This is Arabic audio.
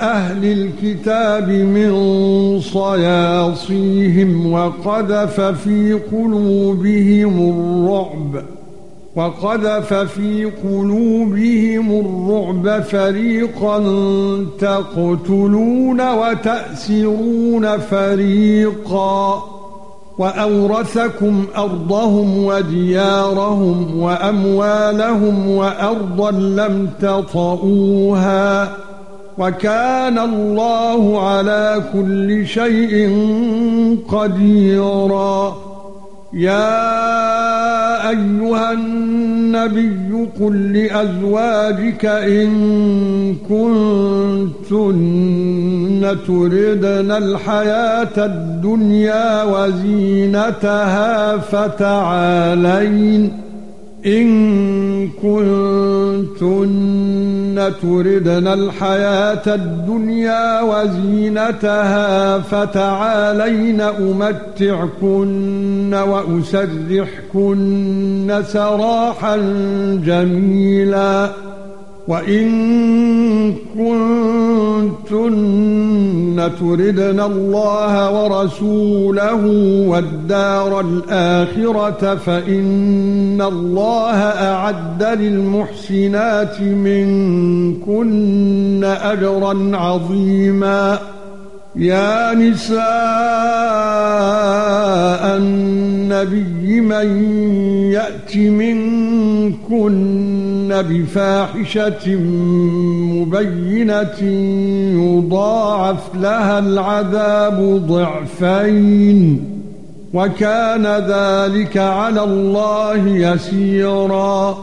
أهل الكتاب من صياصيهم وقذف في قلوبهم الرعب وقذف في قلوبهم الرعب فريقا تقتلون وتأسرون فريقا وأورثكم أرضهم وديارهم وأموالهم وأرضا لم تطئوها. وكان الله على كل شيء قديرا. يا أيها النبي قل لأزواجك إن كنتن تردن الحياة الدنيا وزينتها فتعالين إن كنتن تردن الحياة الدنيا وزينتها فتعالين أمتعكن وأسرحكن سراحا جميلا وإن كنتن تردن الله ورسوله والدار الآخرة فإن الله أعد للمحسنات منكن أجرا عظيما. يا نساء النبي من يأت منكن بفاحشة مبينة يضاعف لها العذاب ضعفين وكان ذلك على الله يسيرا